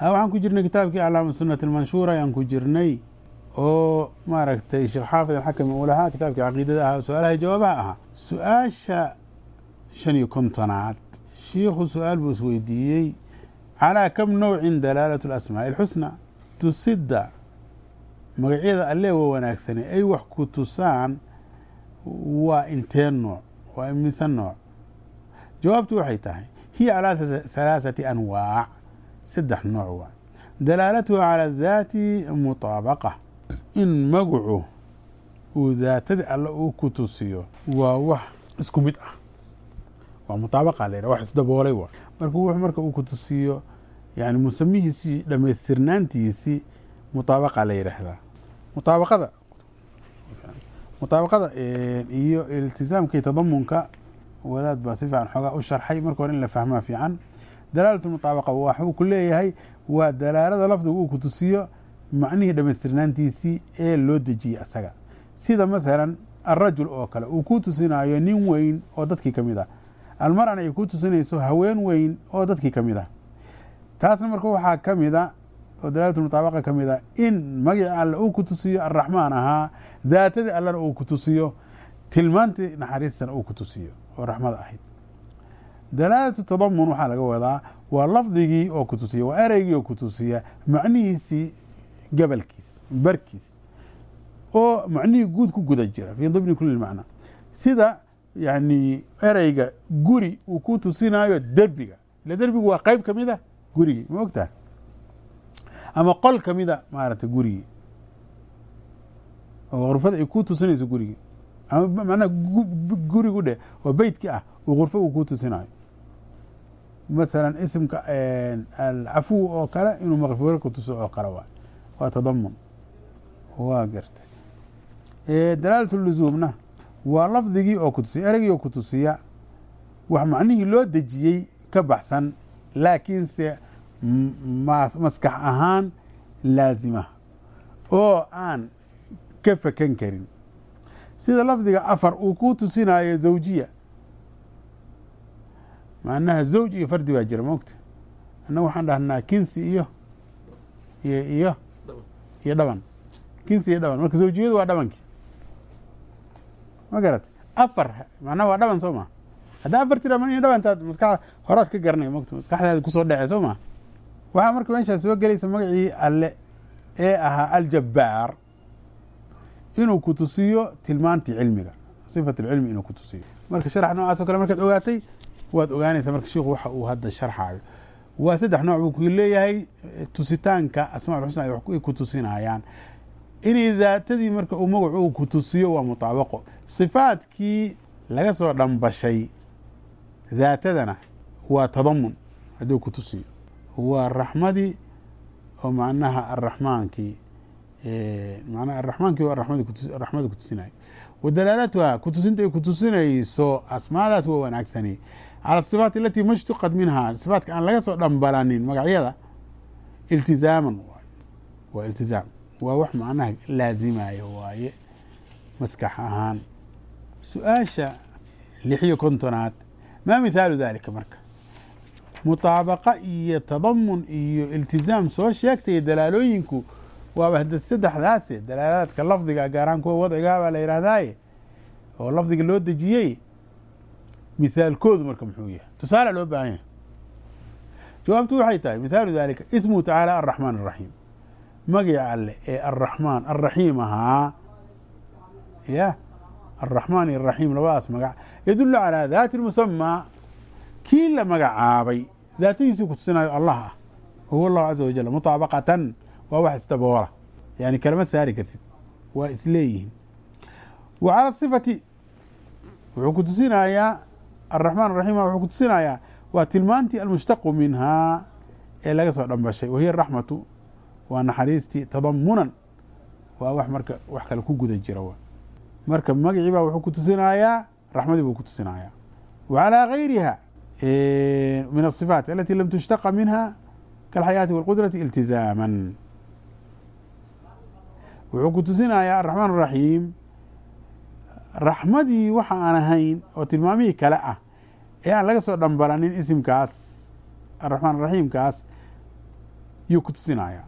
waxaan ku jirnay kitaabkii aclaamu sunati almanshuura ayaan ku jirnay oo maaragtay sheekh xaafid alxakami uu lahaa kitaabkii caqiidada ahaa su'aalaha jawaabaha ahaa. Su'aasha shan iyo kontonaad shiikhu su'aal buu isweydiiyey calaa kam nowcin dalaalatu alasmaa'i alxusna tusidda magacyada alle wa wanaagsani. Ay wax ku tusaan waa intee nooc? Waa imise nooc? Jawaabtu waxay tahay hiya calaa halaaثati anwaac saddex nooc waa. Dalaalatuha calى daati mutaabaqa. In magacu uu daatadii alle uu ku tusiyo waa wax isku mid ah. Waa mutaabaqa la yhah wax isdaboolay waa. Marka wux marka uu ku tusiyo yani musamihiisii dhamaystirnaantiisii mutaabaqa la yidhaahdaa mutaabaqada. Mutaabaqada iyo iltisaamkii tadamunka wadaad baa si fiican xoogaa u sharxay marka hore in la fahmaa fiican dalaalatu mutaabaqa waxuu ku leeyahay waa dalaalada lafdiga uu ku tusiyo macnihii dhamaystirnaantiisii ee loo dejiyey asaga. Sida mathalan alrajul oo kale uu ku tusinaayo nin weyn oo dadkii ka mid ah. Almar'ana ay ku tusinayso haween weyn oo dadkii ka mid ah. Taasna marka waxaa ka mid a oo dalaalatu mutaabaqa ka mid a in magaci alle uu ku tusiyo alraxmaan ahaa daatadii allena uu ku tusiyo tilmaantii naxariistana uu ku tusiyo oo raxmada ahayd dalaalatu tadamun waxaa laga wadaa waa lafdigii oo ku tusiya waa ereygii oo ku tusiya macnihiisii gabalkiis barkiis oo macnihii guud ku guda jira fii dibni kuli macna. Sida yani ereyga guri uu ku tusinaayo derbiga. Ila derbigu waa qeyb ka mid a gurigii ma ogtaha ama qol kamida maaragtay gurigii oo gurfada ay ku tusinayso gurigii ama macnaha gurigu dheh oo beytkii ah uu gurfo uu ku tusinayo mathalan isimka alcafuw oo kale inuu makfiro ku tuso oo kale waay waa tadamun waa gartay dalaalat luzuumna waa lafdigii oo kutusiya ereygii oo kutusiya wax macnihii loo dejiyey ka baxsan laakiinse maskax ahaan laazima oo aan ka fakan karin. Sida lafdiga afar uu ku tusinayo zawjiya macnaha zawj iyo fardi baa jira mogta annaga waxaan dhahnaa kinsi iyo iyo iyo iyo dhaban. Kinsi iyo dhaban. Marka zawjiyadu waa dhabankii ma garatay afar macnaha waa dhaban soo maa haddaa afar tira ma dhabantaad maskaxda horaad ka garanay mogta maskaxdaada ku soo dhece soo maa waxaa marka meeshaa soo gelaysa magacii alle ee ahaa aljabbaar inuu ku tusiyo tilmaantii cilmiga sifat lcilmi inuu ku tusiyo. Marka sharax noocaas o kale markaad ogaatay waad ogaanaysaa marka shiku waxa uu hadda sharxaayo. Waa saddex nooc buu ku leeyahay tusitaanka asmaa ulxusna ay ku tusinayaan. Inay daatadii marka uu magacu uu ku tusiyo waa mutaabaqo sifaadkii laga soo dhambashay daatadana waa tadamun hadduu ku tusiyo. Waa raxmadii oo macnaha araxmaankii macnaha araxmaankii oo raxmada kutusinayo wa dalaalatuha kutusinta ay kutusinayso asmaadaas waa wanaagsani cala asifaat alatii mashtuqad minhaa sifaatka aan laga soo dhambalanin magacyada iltizaaman waa iltizaam waa wax macnaha laazimaya waaye maskax ahaan su'aasha lix iyo kontonaad maa mithaalu dalika marka mutaabaqa iyo tadamun iyo iltizaam soo sheegtaya dalaalooyinku waaba hada saddexdaase dalaalaadka lafdiga gaaraan kuwa wadcigaa baa la yidhahdaaye oo lafdiga loo dejiyey mithaalkoodu marka muxuu yahay. Tusaale loo baahan yahay. Jawaabtu waxay tahay mithaalu dalika ismuhu tacaala alraxmaan araxiim magica alle ee alraxmaan alraxiim ahaa ya alraxmaan iyo araxiim labadaas magac yadulu calaa daati lmusamaa kii la magacaabay daatadiisii kutusinayo allah ah. Huwa allahu caza wajal mutaabaqatan waa wax isdaboola yani kalama saari kartid waa isleeyihiin wa cala sifati wuxuu ku tusinayaa araxmaan araxiim wuxuu ku tusinayaa waa tilmaantii almushtaqu minhaa ee laga soo dhambashay. Wahiya araxmatu waa naxariistii tadamunan waa wax marka wax kale ku guda jira marka magacii baa wuxuu ku tusinayaa raxmadii buu ku tusinayaa. Wa calaa gayriha min asifaat alati lam tushtaqa minha kalxayaati walqudrati iltizaaman. Wuxuu ku tusinayaa araxmaan araxiim raxmadii waxa aan ahayn oo tilmaamihii kale ah ee aan laga soo dhambalanin isimkaas araxmaan araxiimkaas yuu ku tusinaya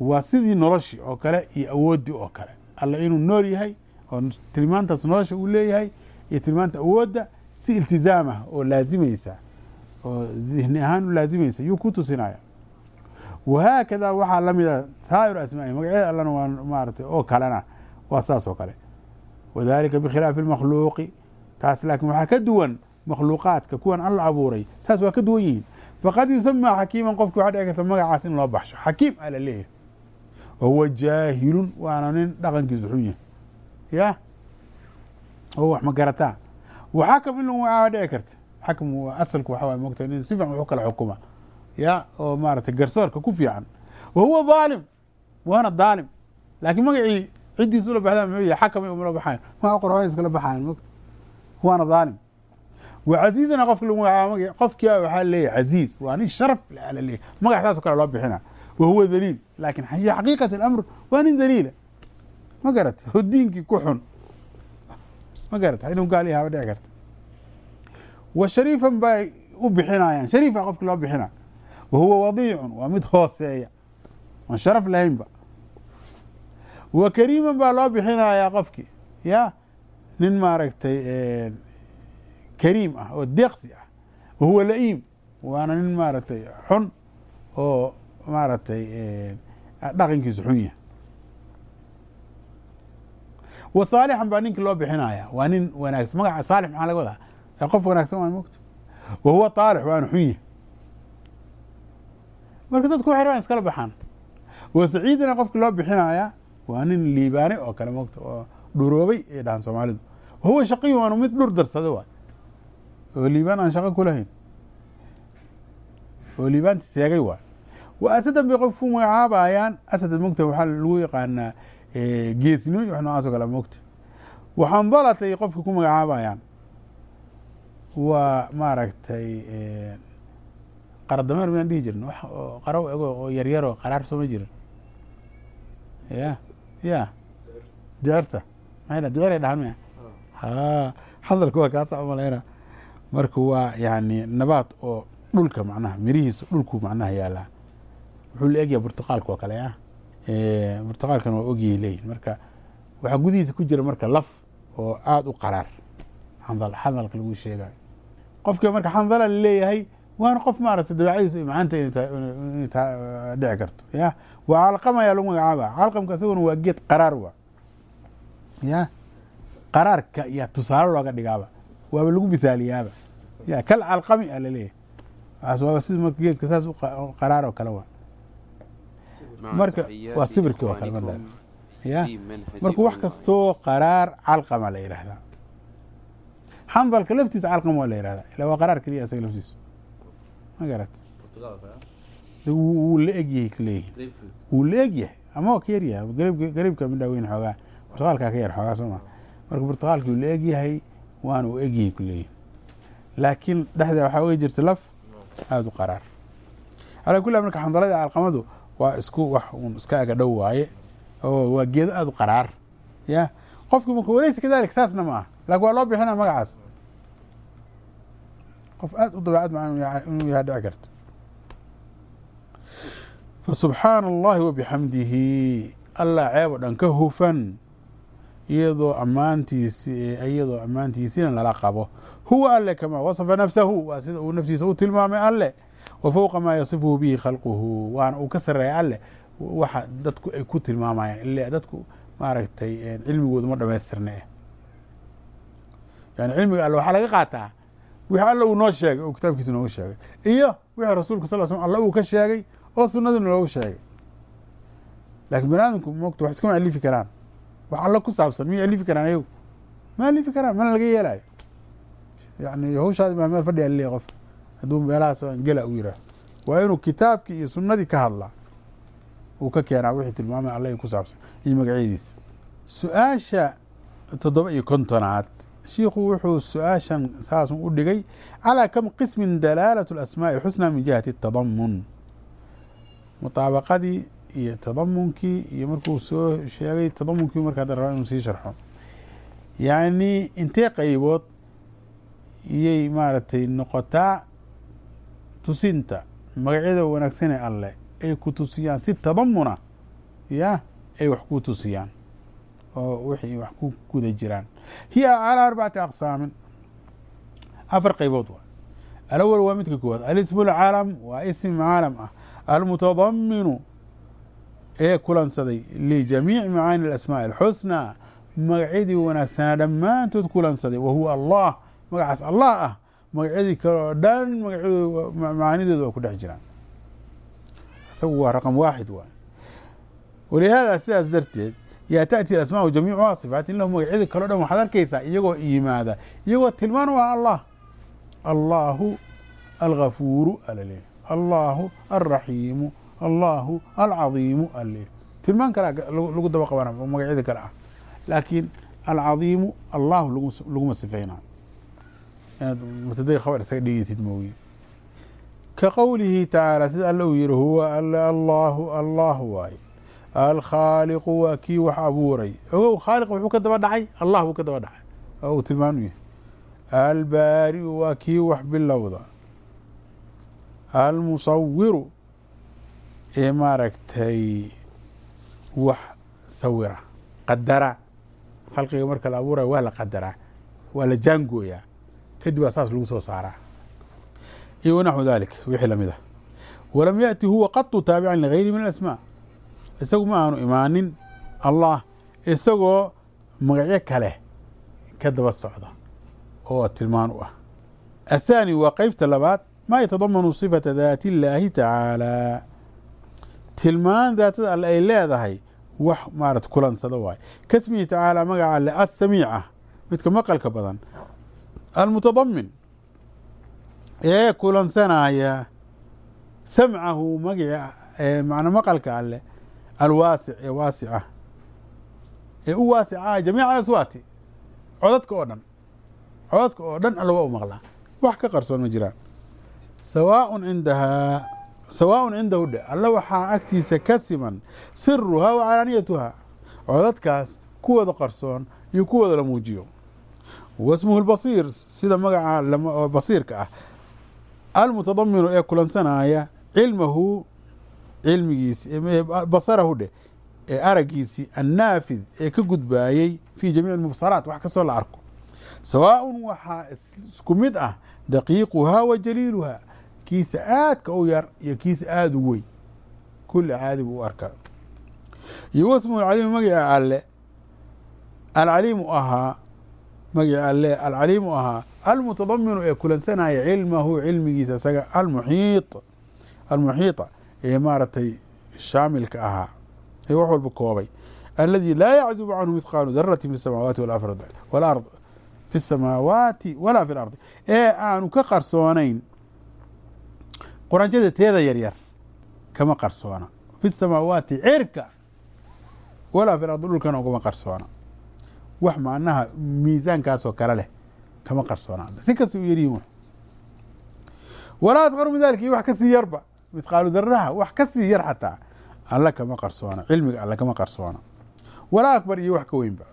waa sidii noloshii oo kale iyo awooddii oo kale. Alle inuu nool yahay oo tilmaantaas nolosha uu leeyahay iyo tilmaanta awoodda si iltizaam ah oo laazimaysa oo dihni ahaan u laazimaysa yuu ku tusinaya wahaakada waxaa la mida saa'ir asmaa'i. Magacyada allana waa maaratay oo kalena waa saas oo kale wadalika bikhilaafi اlmakhluuqi taas laakiin waxaa ka duwan makhluuqaadka kuwan alla abuuray saas waa ka duwan yihiin faqad yusamaa xakiiman qofki waxaa dhici karta magacaas in loo baxsho xakiim a la leeyahay wahuwa jaahilun waana nin dhaqankiisu xun yahay ya oo wax ma garataa waxakam in lagu dhici karta xakam asalku waxa waay mogta nin si fiican wax u kala xukuma ya oo maaragtay garsoorka ku fiican wa huwa dhaalim waana dhaalim laakiin magacii ciddiisu ula baxdaan muxuu yahay xakam umala baxayan maa qorxoon iskala baxayan mogta waana dhaalim wa casiizana qofka lagu magacaabo magac qofkii waxaa leeyahay casiiz waa nin sharaf la leeyahay. Magac saas oo kale loo bixina. Wa huwa daliil laakin xaqiiqat alamr waa nin daliila ma garata oo diinkii ku xun. Ma garata inuu gaal yahaaba dhici karta. Wa shariifan bay u bixinayaan shariifa qofki loo bixina. Wa huwa wadiicun waa mid hooseeya. Oon sharaf lahaynba wa kariiman baa loo bixinayaa qofki ya? Nin maaragtay kariim ah oo deeqsi ah. Wa huwa la'iim. Waana nin maaragtay xun oo maaragtay dhaqankiisu xun yahay. Wa saalixan baa ninki loo bixinaya waa nin wanaagsan. Magaca saalix maxaa laga wadaa? Qof wanaagsan waa mogta wa huwa taalix waana xun yahay. Marka dadku waxay rabaan iskala baxaan. Wa saciidina qofki loo bixinaya waa nin liibaane oo kale mogta oo dhuroobay ay dhahaan soomaalidu. Wa huwa shaqiy waanu mid dhur darsada waay. Oo liibaan aan shaqo kulahayn oo liibaanti seegay waay. Wa asadan bay qof ku magacaabayaan asad mogta waxaa lagu yaqaanaa geesnimo iyo wax noocaas o kale mogta waxandalatay qofka ku magacaabayaan waa maaragtay qaradameer miyaan dhihi jirin wax oo qarow ego oo yaryaroo qaraar sooma jirin. Ya ya decerta maxay decer ay dhahan maya? Ha hadalka waa kaasa umalayna marka waa yani nabaad oo dhulka macnaha mirihiisa dhulku macnaha yaalaa wuxuu la egyahay burtuqaalka oo kale ah. Burtuqaalkan waa ogyahay leeyihiin marka waxaa gudihiisa ku jira marka laf oo aada u qaraar. Xandal xandalka lagu sheegayo qofkii marka xandala la leeyahay waana qof maaragtay dabeecadiisu ay macaanta inay dhici karto ya? Waa calqam ayaa lagu magacaaba calqamka isaguna waa geed qaraar waa ya? Qaraarka yaa tusaale looga dhigaaba waaba lagu misaaliyaaba ya kal calqami a la leeyahay waaas waaba sida marka geedka saas qaraar oo kale waa. Marka waa sibirkii oo kale ma ya? marka wax kastoo qaraar calqama la yidhahdaa xandalka laftiisa calqam waa la yihahdaa ila waa qaraar keliya isaga laftiisu ma garat wuu la egyahay kaleeyihin wuu la egyahay ama waa ka yaryahay gariibka midhaa weyn xoogaa. Burtuqaalkaa ka yar xoogaa soo ma. Marka burtuqaalki wuu la egyahay waana uu egyahay kuleeyihin laakiin dhexda waxaa oga jirta laf aada u qaraar. Calaa kulli marka xandalada calqamadu waa isku wax un iska aga dhow waaye oo waa geedo aada u qaraar ya qofki marka walaysa kadalik saasna ma aha. Laakin waa loo bixina magacaas qof aada u dabeecad macan inuu yahay dhici karta. Fasubxaana allahi wabixamdihi allah ceeb o dhan ka hufan iyadoo ammaantiisi iyadoo ammaantiisina lala qabo. Huwa alle kamaa wasafa nafsahu waa sida uu naftiisa u tilmaamay alle. Wa fowqa maa yasifuhu bihi khalquhu waana uu ka sareeya alle. Waxa dadku ay ku tilmaamayaan ile dadku maaragtay cilmigoodu ma dhamaystirne. Yani cilmiga alle waxaa laga qaataa wixii alle uu noo sheegay oo kitaabkiisa nooga sheegay. Iyo wixii rasuulka sal slam alle uu ka sheegay oo sunadina looga sheegay. Laakiin bani aadamku mogta wax iskama alifi karaan. Wax alle ku saabsan miyay alifi karaan ayagu? Ma alifi karaan mana laga yeelayo yani hawshaadi baa meel fadhiya laleeyahy qof. Hadduu meelahaas gela u yiraah waa inuu kitaabkii iyo sunnadii ka hadlaa uu ka keenaa wixii tilmaamay alle ku saabsan iyo magacyadiisa. Su'aasha toddoba iyo kontonaad shiikhu wuxuu su-aashan saas u dhigay calىa kam qismin dalaalat اlasmaaءi اxusnى min jihati الtadamun mutaabaqadii iyo tadamunkii iyo markuu soo sheegay tadamunkii markaa da rabaa inuu sii sharxo yani intee qaybood iyay maaragtay noqotaa tusinta magacyada wanaagsane alle ay ku tusiyaan si tadamuna ya ay wax ku tusiyaan oo wixii wax ku guda jiraan. Hiya calaa arbacati aqsaamin. Afar qaybood waa. Alawal waa midka koowaad. Alismu lcalam waa ism caalam ah. Almutadaminu ee kulansaday lijamiici macaani alasmaaءi alxusnaa magacyadii wanaagsanaa dhammaantood kulansaday. Wa huwa allah. Magacaas allah ah. Magacyadii kale oo dhan macaanidooda waa ku dhex jiraan. Isagu waa raqam waaxid waay walihaada sidaas darteed yaa taأti asmaau jamiicuha صifaatin lahu. Magacyadii kale o dhan waxaad arkaysaa iyagoo yimaada iyagoo tilmaan u ah allah. Allahu algafuuru alale allahu alraxiimu allahu alcadiimu ale tilmaan kale lagu daba qabana magacyada kale ah. Laakiin alcadiimu allahu laguma sifayna inaad mubtadai khabar isaga dhigeysid mooye ka qowlihi tacaala sida alle uu yihi huwa alle allahu allahu waaye alkhaaliqu waa kii wax abuuray. Ogow khaaliq wuxuu ka daba dhacay? Allah buu ka daba dhacay. Oo uu tilmaan u yahay albaari'u waa kii wax bilowda. Almusawiru ee maaragtay wax sawira qadara. Khalqiga marka la abuuraya waa la qadaraa waa la jaangooyaa kadib waa saas lagu soo saaraa. Iyo wanaxwu dalik wixii la mid ah. Walam yaأti huwa qatu taabican ligayri min alasmaa isagu ma aanu imaanin allah isagoo magacyo kale ka daba socda oo tilmaan u ah. Athaani waa qeybta labaad ma yatadamanu sifata daati اllaahi tacaala tilmaan daatada alle ay leedahay wax maarat kulansada waay. Kasmihi tacaala magaca alle assamiica midka maqalka badan. Almutadamin ee kulansanaya samcahu macna maqalka alle alwaasic ee waasica ee u waasica jamiica alaswaati codadka oo dhan codadka oo dhan alla waa u maqlaa. Wax ka qarsoon ma jiraan. Sawaaun cindahaa sawaaءun cindahu dhe alla waxaa agtiisa ka siman siruhaa wa calaaniyatuhaa. Codadkaas kuwooda qarsoon iyo kuwooda la muujiyo. Wasmuhu lbasiir sida magaca basiirka ah. Almutadaminu ee kulansanaya cilmahu cilmigiisi basarahu dheh ee araggiisii annaafid ee ka gudbaayey fii jamiici mubsaraat wax ka soo la arko. Sawaaun waxaa isku mid ah daqiiquhaa wa jaliiluhaa kiisa aadka u yar iyo kiisa aada u weyn. Kuli caadi buu u arkaa. Iyo wasmuhu alcaliimu magaca alle alcaliimu ahaa magaca alle alcaliimu ahaa almutadaminu ee kulansanaya cilmahu cilmigiisa isaga almuxiit almuxiita ee maaragtay shaamilka ahaa ee wax walba koobay. Aladii laa yaczubu canhu mithqaalu darati fi samaawaati wlard fi samaawaati walaa fi lardi ee aanu ka qarsoonayn quranjada teeda yaryar kama qarsoona. Fi samaawaati cirka walaa fi lardi dhulkana ugama qarsoona. Wax macnaha miisaankaasoo kale leh kama qarsoona. Si kasta u yaryihin walaa asqaru min dalik iyo wax ka sii yarba mithqaalu daraha wax ka sii yar xataa. Alla kama qarsoona cilmiga alla kama qarsoona. Walaa akbar iyo wax ka weynba.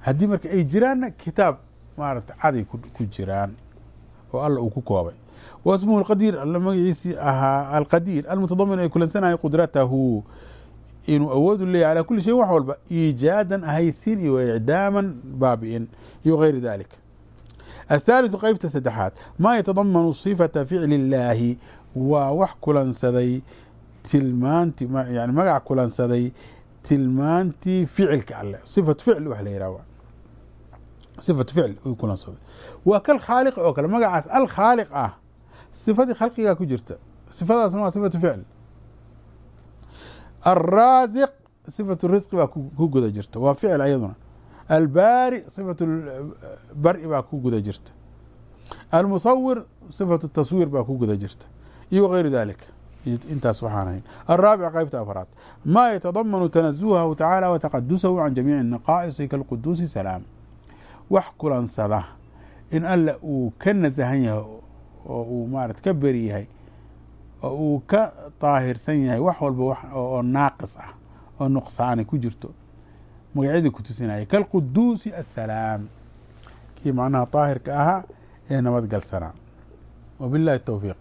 Haddii marka ay jiraanna kitaab maarata caday ku jiraan oo alla uu ku koobay. Wasmuhu alqadiir alla magaciisii ahaa alqadiir almutadamin ay kulansanaya qudratahu. Inuu awoodu leeyahy calaa kuli shayin wax walba iijaadan ahaysiin iyo icdaaman baabi'in iyo gayri dalik athaalitثu qeybta saddexaad maa yatadamanu sifata ficli اllaahi waa wax kulansaday tilmaanti yani magac kulansaday tilmaantii ficilka alle sifatu ficl wax la yihah sifatu ficl u kulansaday waa kal khaaliq oo kale magacaas alkhaaliq ah sifadii khalqigaa ku jirta sifadaasna waa sifatu ficl alraasiq sifatu risqi baa ku guda jirta waa ficil ayaduna albaari sifatu bari baa ku guda jirta almusawir sifatu taswiir baa ku guda jirta iyo gayru dalik intaas waxaan ahayn alraabic qeybta afraad maa yatadamanu tanazuhahu tacaala wataqadusahu can jamiici naqaa'isi kalquduusi salaam wax kulansada in alla uu ka nasahan yahay oo uu maarata ka beri yahay oo uu ka daahirsan yahay wax walba oo naaqis ah oo nuqsaani ku jirto magacyadii ku tusinaya kalquduusi assalaam. Kii macnaha daahirka ahaa ee nabadgalsanaa wabillahi towfiiq